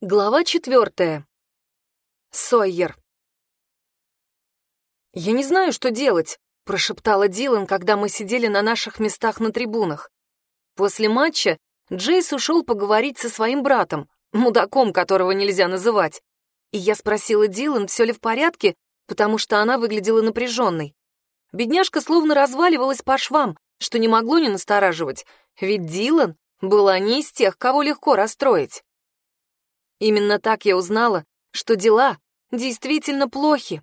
Глава четвертая. Сойер. «Я не знаю, что делать», — прошептала Дилан, когда мы сидели на наших местах на трибунах. После матча Джейс ушел поговорить со своим братом, мудаком, которого нельзя называть. И я спросила Дилан, все ли в порядке, потому что она выглядела напряженной. Бедняжка словно разваливалась по швам, что не могло не настораживать, ведь Дилан была не из тех, кого легко расстроить. Именно так я узнала, что дела действительно плохи.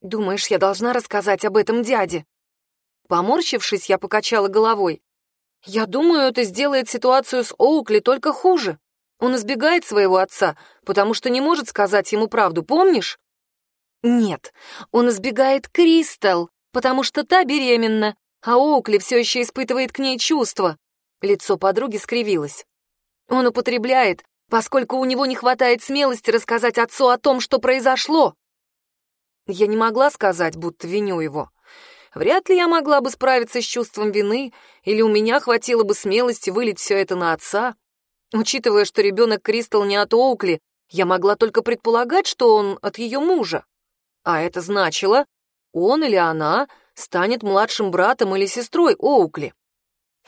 Думаешь, я должна рассказать об этом дяде? Поморщившись, я покачала головой. Я думаю, это сделает ситуацию с Оукли только хуже. Он избегает своего отца, потому что не может сказать ему правду, помнишь? Нет, он избегает Кристал, потому что та беременна, а Оукли все еще испытывает к ней чувства. Лицо подруги скривилось. Он употребляет, поскольку у него не хватает смелости рассказать отцу о том, что произошло. Я не могла сказать, будто виню его. Вряд ли я могла бы справиться с чувством вины, или у меня хватило бы смелости вылить все это на отца. Учитывая, что ребенок Кристал не от Оукли, я могла только предполагать, что он от ее мужа. А это значило, он или она станет младшим братом или сестрой Оукли.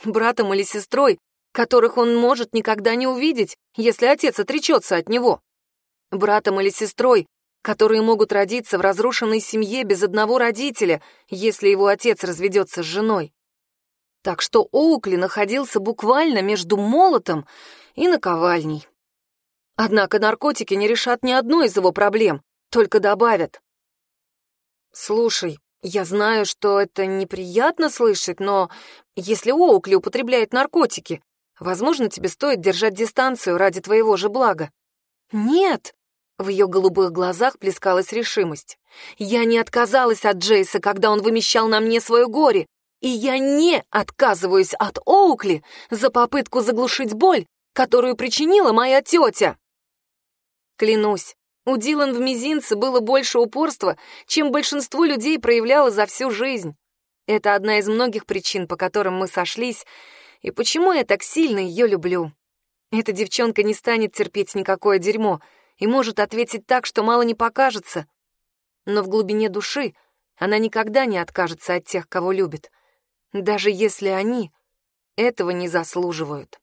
Братом или сестрой которых он может никогда не увидеть, если отец отречется от него. Братом или сестрой, которые могут родиться в разрушенной семье без одного родителя, если его отец разведется с женой. Так что Оукли находился буквально между молотом и наковальней. Однако наркотики не решат ни одной из его проблем, только добавят. «Слушай, я знаю, что это неприятно слышать, но если Оукли употребляет наркотики, Возможно, тебе стоит держать дистанцию ради твоего же блага». «Нет!» — в ее голубых глазах плескалась решимость. «Я не отказалась от Джейса, когда он вымещал на мне свое горе, и я не отказываюсь от Оукли за попытку заглушить боль, которую причинила моя тетя». Клянусь, у Дилан в мизинце было больше упорства, чем большинство людей проявляло за всю жизнь. Это одна из многих причин, по которым мы сошлись, и почему я так сильно ее люблю. Эта девчонка не станет терпеть никакое дерьмо и может ответить так, что мало не покажется. Но в глубине души она никогда не откажется от тех, кого любит, даже если они этого не заслуживают.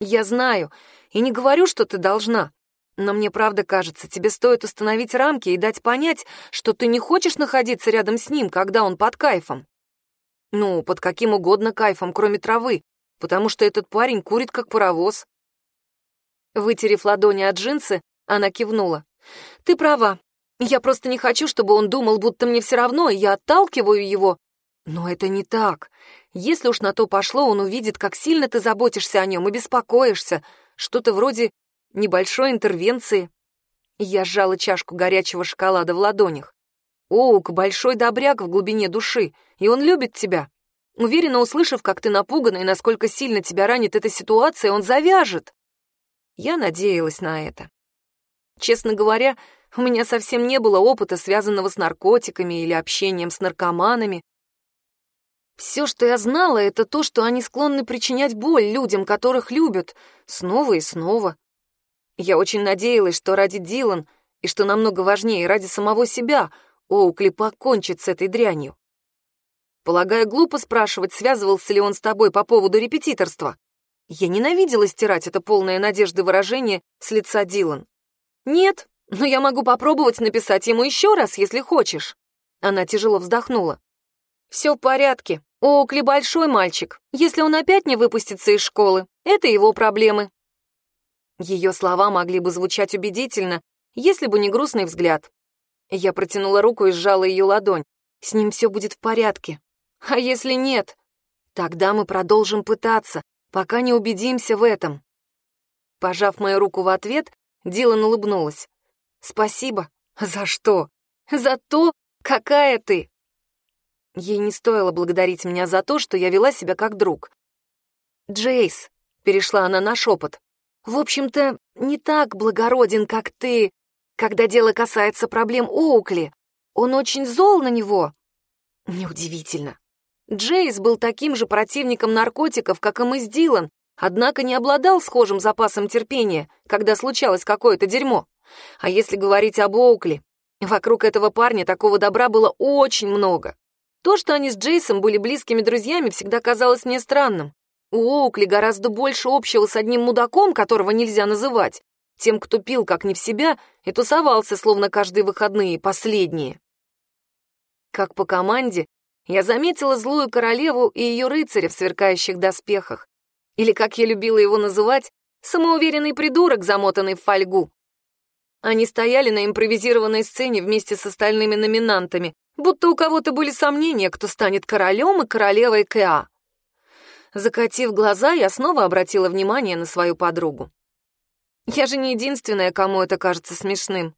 Я знаю и не говорю, что ты должна, но мне правда кажется, тебе стоит установить рамки и дать понять, что ты не хочешь находиться рядом с ним, когда он под кайфом. Ну, под каким угодно кайфом, кроме травы, потому что этот парень курит как паровоз. Вытерев ладони от джинсы, она кивнула. «Ты права. Я просто не хочу, чтобы он думал, будто мне все равно, и я отталкиваю его. Но это не так. Если уж на то пошло, он увидит, как сильно ты заботишься о нем и беспокоишься. Что-то вроде небольшой интервенции». Я сжала чашку горячего шоколада в ладонях. Оук — большой добряк в глубине души, и он любит тебя. Уверенно услышав, как ты напугана и насколько сильно тебя ранит эта ситуация, он завяжет. Я надеялась на это. Честно говоря, у меня совсем не было опыта, связанного с наркотиками или общением с наркоманами. Все, что я знала, это то, что они склонны причинять боль людям, которых любят, снова и снова. Я очень надеялась, что ради Дилан, и что намного важнее, ради самого себя, Оукли покончит с этой дрянью. Полагаю, глупо спрашивать, связывался ли он с тобой по поводу репетиторства. Я ненавидела стирать это полное надежды выражение с лица Дилан. Нет, но я могу попробовать написать ему еще раз, если хочешь. Она тяжело вздохнула. Все в порядке. Оукли большой мальчик. Если он опять не выпустится из школы, это его проблемы. Ее слова могли бы звучать убедительно, если бы не грустный взгляд. Я протянула руку и сжала ее ладонь. С ним все будет в порядке. А если нет? Тогда мы продолжим пытаться, пока не убедимся в этом. Пожав мою руку в ответ, Дилан улыбнулась. «Спасибо. За что? За то, какая ты!» Ей не стоило благодарить меня за то, что я вела себя как друг. «Джейс», — перешла она на шепот, — «в общем-то, не так благороден, как ты, когда дело касается проблем Оукли, он очень зол на него. Неудивительно. Джейс был таким же противником наркотиков, как и мы с Дилан, однако не обладал схожим запасом терпения, когда случалось какое-то дерьмо. А если говорить об Оукли, вокруг этого парня такого добра было очень много. То, что они с Джейсом были близкими друзьями, всегда казалось мне странным. У Оукли гораздо больше общего с одним мудаком, которого нельзя называть, тем, кто пил как не в себя и тусовался, словно каждые выходные, последние. Как по команде, я заметила злую королеву и ее рыцаря в сверкающих доспехах. Или, как я любила его называть, самоуверенный придурок, замотанный в фольгу. Они стояли на импровизированной сцене вместе с остальными номинантами, будто у кого-то были сомнения, кто станет королем и королевой Кэа. Закатив глаза, я снова обратила внимание на свою подругу. Я же не единственная, кому это кажется смешным.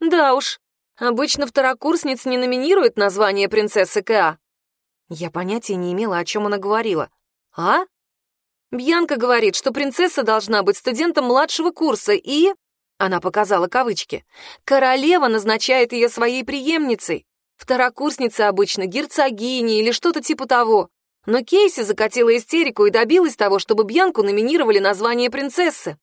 Да уж, обычно второкурсниц не номинируют название принцессы Кэа. Я понятия не имела, о чем она говорила. А? Бьянка говорит, что принцесса должна быть студентом младшего курса и... Она показала кавычки. Королева назначает ее своей преемницей. Второкурсница обычно герцогиня или что-то типа того. Но Кейси закатила истерику и добилась того, чтобы Бьянку номинировали на звание принцессы.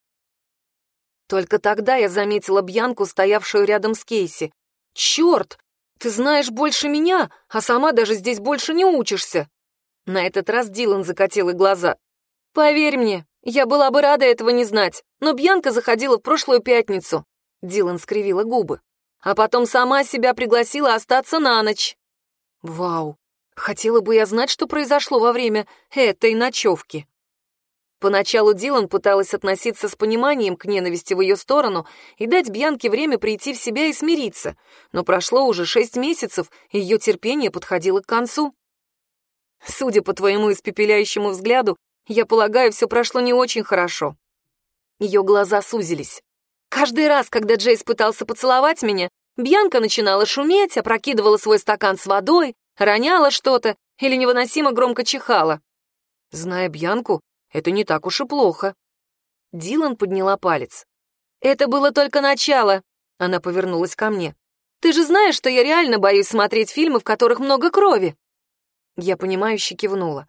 Только тогда я заметила Бьянку, стоявшую рядом с Кейси. «Черт! Ты знаешь больше меня, а сама даже здесь больше не учишься!» На этот раз Дилан закатил глаза. «Поверь мне, я была бы рада этого не знать, но Бьянка заходила в прошлую пятницу». Дилан скривила губы а потом сама себя пригласила остаться на ночь. Вау, хотела бы я знать, что произошло во время этой ночевки. Поначалу Дилан пыталась относиться с пониманием к ненависти в ее сторону и дать Бьянке время прийти в себя и смириться, но прошло уже шесть месяцев, и ее терпение подходило к концу. Судя по твоему испепеляющему взгляду, я полагаю, все прошло не очень хорошо. Ее глаза сузились. Каждый раз, когда Джейс пытался поцеловать меня, Бьянка начинала шуметь, опрокидывала свой стакан с водой, роняла что-то или невыносимо громко чихала. Зная Бьянку, это не так уж и плохо. Дилан подняла палец. «Это было только начало», — она повернулась ко мне. «Ты же знаешь, что я реально боюсь смотреть фильмы, в которых много крови». Я понимающе кивнула.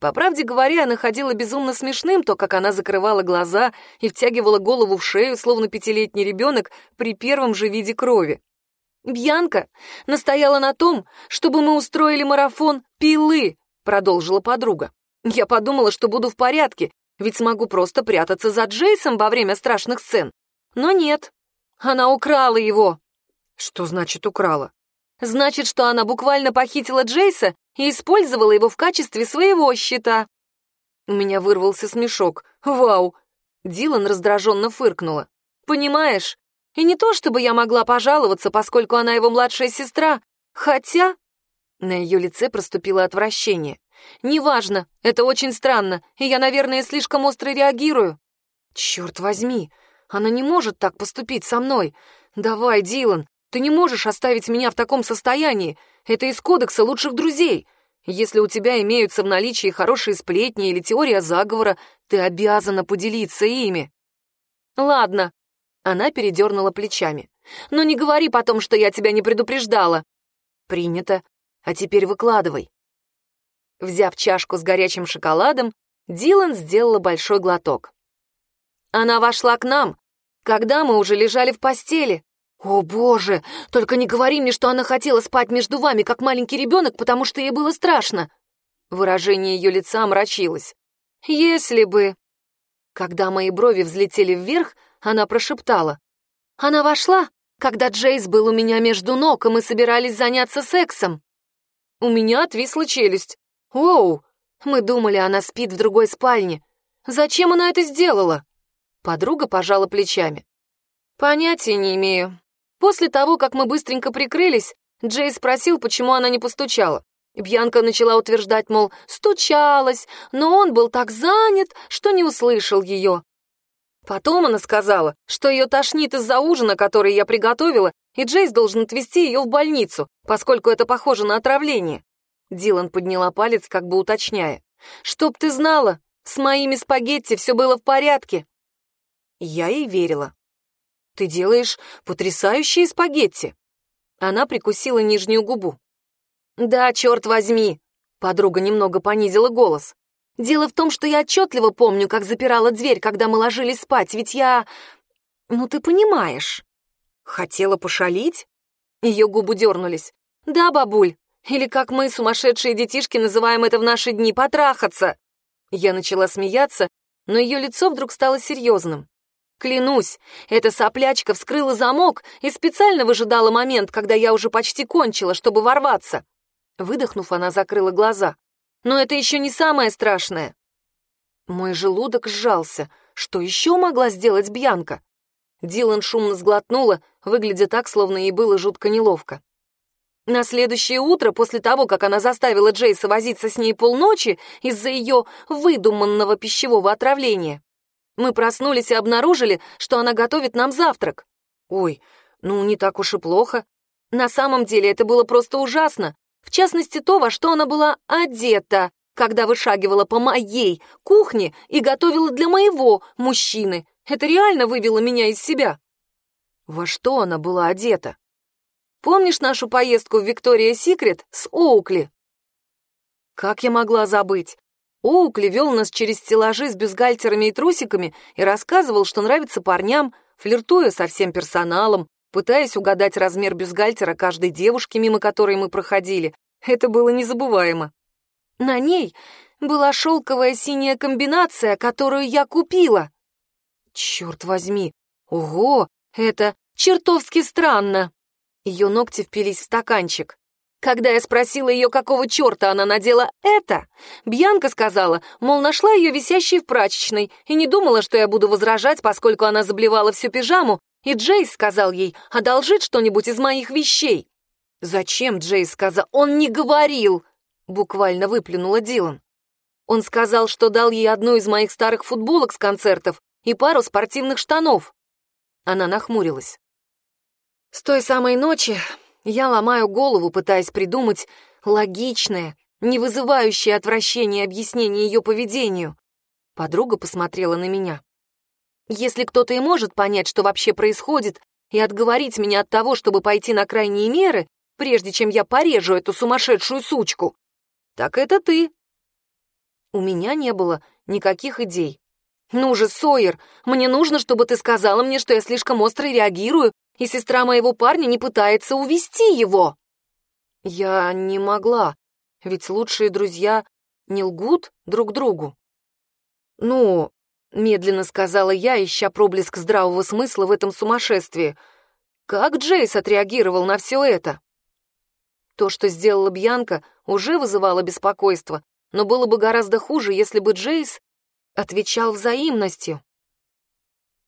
По правде говоря, находила безумно смешным то, как она закрывала глаза и втягивала голову в шею, словно пятилетний ребенок при первом же виде крови. «Бьянка настояла на том, чтобы мы устроили марафон пилы», — продолжила подруга. «Я подумала, что буду в порядке, ведь смогу просто прятаться за Джейсом во время страшных сцен. Но нет, она украла его». «Что значит украла?» «Значит, что она буквально похитила Джейса и использовала его в качестве своего щита. У меня вырвался смешок. Вау! Дилан раздраженно фыркнула. Понимаешь? И не то, чтобы я могла пожаловаться, поскольку она его младшая сестра, хотя... На ее лице проступило отвращение. «Неважно, это очень странно, и я, наверное, слишком остро реагирую». «Черт возьми, она не может так поступить со мной. Давай, Дилан, ты не можешь оставить меня в таком состоянии. Это из кодекса лучших друзей. Если у тебя имеются в наличии хорошие сплетни или теория заговора, ты обязана поделиться ими. Ладно. Она передернула плечами. Но не говори потом, что я тебя не предупреждала. Принято. А теперь выкладывай. Взяв чашку с горячим шоколадом, Дилан сделала большой глоток. Она вошла к нам, когда мы уже лежали в постели. «О, боже! Только не говори мне, что она хотела спать между вами, как маленький ребенок, потому что ей было страшно!» Выражение ее лица омрачилось. «Если бы...» Когда мои брови взлетели вверх, она прошептала. «Она вошла, когда Джейс был у меня между ног, и мы собирались заняться сексом». У меня отвисла челюсть. «Оу!» Мы думали, она спит в другой спальне. Зачем она это сделала?» Подруга пожала плечами. «Понятия не имею. После того, как мы быстренько прикрылись, Джей спросил, почему она не постучала. Бьянка начала утверждать, мол, стучалась, но он был так занят, что не услышал ее. Потом она сказала, что ее тошнит из-за ужина, который я приготовила, и Джейс должен отвезти ее в больницу, поскольку это похоже на отравление. Дилан подняла палец, как бы уточняя. «Чтоб ты знала, с моими спагетти все было в порядке». Я ей верила. Ты делаешь потрясающие спагетти!» Она прикусила нижнюю губу. «Да, черт возьми!» Подруга немного понизила голос. Дело в том, что я отчетливо помню, как запирала дверь, когда мы ложились спать, ведь я... Ну, ты понимаешь. Хотела пошалить? Ее губы дернулись. Да, бабуль, или как мы, сумасшедшие детишки, называем это в наши дни, потрахаться. Я начала смеяться, но ее лицо вдруг стало серьезным. Клянусь, эта соплячка вскрыла замок и специально выжидала момент, когда я уже почти кончила, чтобы ворваться. Выдохнув, она закрыла глаза. Но это еще не самое страшное. Мой желудок сжался. Что еще могла сделать Бьянка? Дилан шумно сглотнула, выглядя так, словно ей было жутко неловко. На следующее утро, после того, как она заставила Джейса возиться с ней полночи из-за ее выдуманного пищевого отравления, мы проснулись и обнаружили, что она готовит нам завтрак. Ой, ну не так уж и плохо. На самом деле это было просто ужасно. В частности, то, во что она была одета, когда вышагивала по моей кухне и готовила для моего мужчины. Это реально вывело меня из себя. Во что она была одета? Помнишь нашу поездку в Виктория Секрет с Оукли? Как я могла забыть? Оукли вел нас через стеллажи с бюстгальтерами и трусиками и рассказывал, что нравится парням, флиртуя со всем персоналом, пытаясь угадать размер бюстгальтера каждой девушки, мимо которой мы проходили. Это было незабываемо. На ней была шелковая синяя комбинация, которую я купила. Черт возьми! Ого! Это чертовски странно! Ее ногти впились в стаканчик. Когда я спросила ее, какого черта она надела это, Бьянка сказала, мол, нашла ее висящей в прачечной и не думала, что я буду возражать, поскольку она заблевала всю пижаму, и Джейс сказал ей, одолжит что-нибудь из моих вещей. «Зачем Джейс сказал? Он не говорил!» — буквально выплюнула Дилан. Он сказал, что дал ей одну из моих старых футболок с концертов и пару спортивных штанов. Она нахмурилась. С той самой ночи я ломаю голову, пытаясь придумать логичное, не вызывающее отвращение объяснение ее поведению. Подруга посмотрела на меня. Если кто-то и может понять, что вообще происходит, и отговорить меня от того, чтобы пойти на крайние меры, прежде чем я порежу эту сумасшедшую сучку, так это ты. У меня не было никаких идей. Ну же, Сойер, мне нужно, чтобы ты сказала мне, что я слишком остро реагирую и сестра моего парня не пытается увести его. Я не могла, ведь лучшие друзья не лгут друг другу. Ну, медленно сказала я, ища проблеск здравого смысла в этом сумасшествии. Как Джейс отреагировал на все это? То, что сделала Бьянка, уже вызывало беспокойство, но было бы гораздо хуже, если бы Джейс отвечал взаимностью.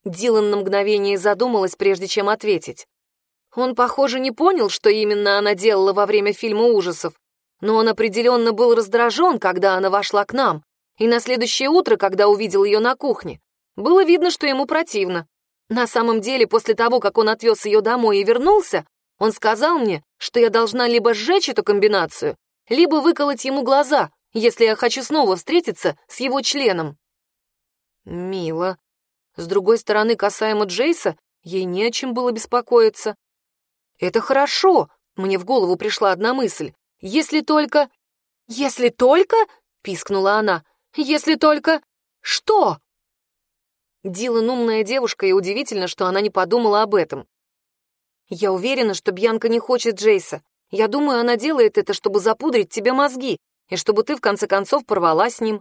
Дилан на мгновение задумалась, прежде чем ответить. Он, похоже, не понял, что именно она делала во время фильма ужасов, но он определенно был раздражен, когда она вошла к нам, и на следующее утро, когда увидел ее на кухне, было видно, что ему противно. На самом деле, после того, как он отвез ее домой и вернулся, он сказал мне, что я должна либо сжечь эту комбинацию, либо выколоть ему глаза, если я хочу снова встретиться с его членом. Мило, с другой стороны, касаемо Джейса, ей не о чем было беспокоиться. «Это хорошо», — мне в голову пришла одна мысль. «Если только...» «Если только...» — пискнула она. «Если только... Что?» Дилан умная девушка, и удивительно, что она не подумала об этом. «Я уверена, что Бьянка не хочет Джейса. Я думаю, она делает это, чтобы запудрить тебе мозги, и чтобы ты в конце концов порвала с ним.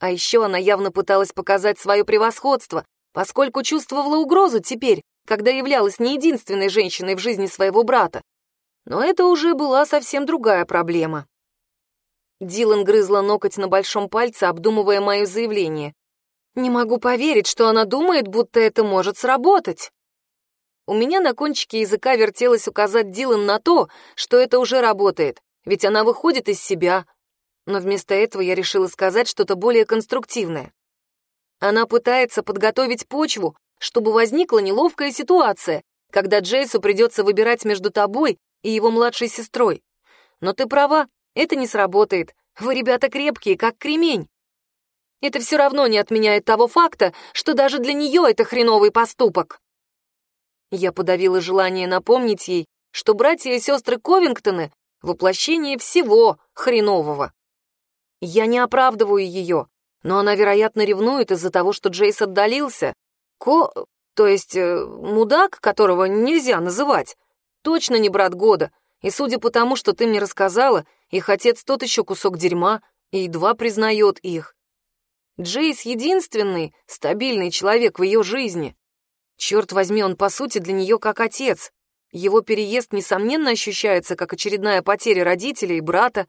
А еще она явно пыталась показать свое превосходство, поскольку чувствовала угрозу теперь, когда являлась не единственной женщиной в жизни своего брата. Но это уже была совсем другая проблема. Дилан грызла ноготь на большом пальце, обдумывая мое заявление. «Не могу поверить, что она думает, будто это может сработать». У меня на кончике языка вертелось указать Дилан на то, что это уже работает, ведь она выходит из себя, но вместо этого я решила сказать что-то более конструктивное. Она пытается подготовить почву, чтобы возникла неловкая ситуация, когда Джейсу придется выбирать между тобой и его младшей сестрой. Но ты права, это не сработает. Вы, ребята, крепкие, как кремень. Это все равно не отменяет того факта, что даже для нее это хреновый поступок. Я подавила желание напомнить ей, что братья и сестры Ковингтоны — воплощение всего хренового. Я не оправдываю ее, но она, вероятно, ревнует из-за того, что Джейс отдалился. Ко... то есть э, мудак, которого нельзя называть, точно не брат года, и судя по тому, что ты мне рассказала, их отец тот еще кусок дерьма и едва признает их. Джейс единственный стабильный человек в ее жизни. Черт возьми, он по сути для нее как отец. Его переезд, несомненно, ощущается как очередная потеря родителей и брата.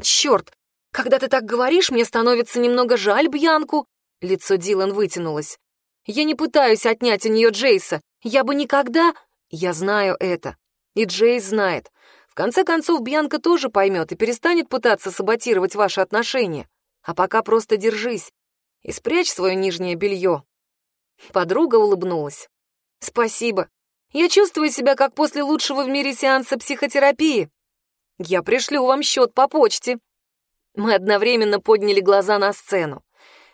Черт, когда ты так говоришь, мне становится немного жаль Бьянку. Лицо Дилан вытянулось. Я не пытаюсь отнять у нее Джейса. Я бы никогда... Я знаю это. И Джейс знает. В конце концов, Бьянка тоже поймет и перестанет пытаться саботировать ваши отношения. А пока просто держись и спрячь свое нижнее белье. Подруга улыбнулась. Спасибо. Я чувствую себя как после лучшего в мире сеанса психотерапии. Я пришлю вам счет по почте. Мы одновременно подняли глаза на сцену.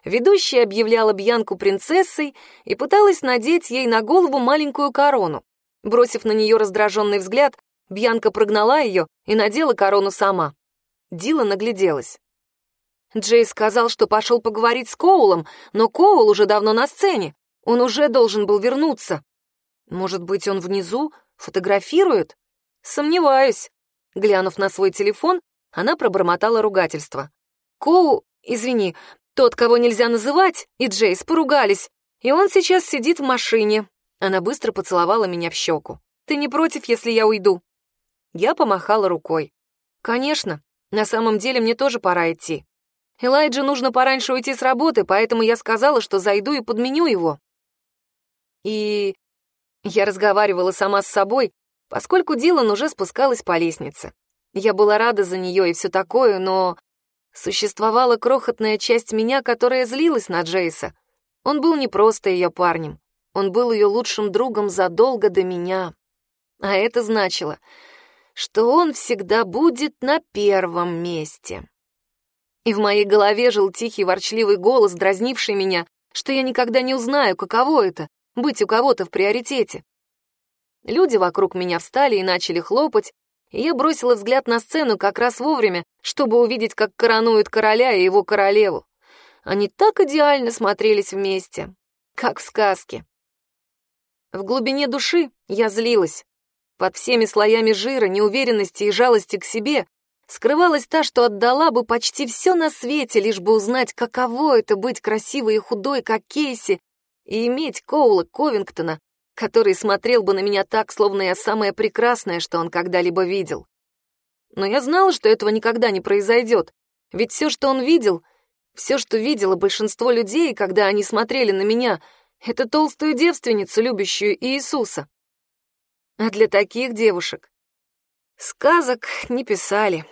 Ведущая объявляла Бьянку принцессой и пыталась надеть ей на голову маленькую корону. Бросив на нее раздраженный взгляд, Бьянка прогнала ее и надела корону сама. Дила нагляделась. Джей сказал, что пошел поговорить с Коулом, но Коул уже давно на сцене. Он уже должен был вернуться. Может быть, он внизу фотографирует? Сомневаюсь. Глянув на свой телефон, она пробормотала ругательство. Коу, извини, тот, кого нельзя называть, и Джейс поругались, и он сейчас сидит в машине. Она быстро поцеловала меня в щеку. Ты не против, если я уйду? Я помахала рукой. Конечно, на самом деле мне тоже пора идти. Элайджа нужно пораньше уйти с работы, поэтому я сказала, что зайду и подменю его. И я разговаривала сама с собой, поскольку Дилан уже спускалась по лестнице. Я была рада за нее и все такое, но существовала крохотная часть меня, которая злилась на Джейса. Он был не просто ее парнем, он был ее лучшим другом задолго до меня. А это значило, что он всегда будет на первом месте. И в моей голове жил тихий ворчливый голос, дразнивший меня, что я никогда не узнаю, каково это — быть у кого-то в приоритете. Люди вокруг меня встали и начали хлопать, я бросила взгляд на сцену как раз вовремя, чтобы увидеть, как коронуют короля и его королеву. Они так идеально смотрелись вместе, как в сказке. В глубине души я злилась. Под всеми слоями жира, неуверенности и жалости к себе скрывалась та, что отдала бы почти все на свете, лишь бы узнать, каково это быть красивой и худой, как Кейси, и иметь Коула Ковингтона, который смотрел бы на меня так, словно я самое прекрасное, что он когда-либо видел. Но я знала, что этого никогда не произойдет, ведь все, что он видел, все, что видело большинство людей, когда они смотрели на меня, это толстую девственницу, любящую Иисуса. А для таких девушек сказок не писали.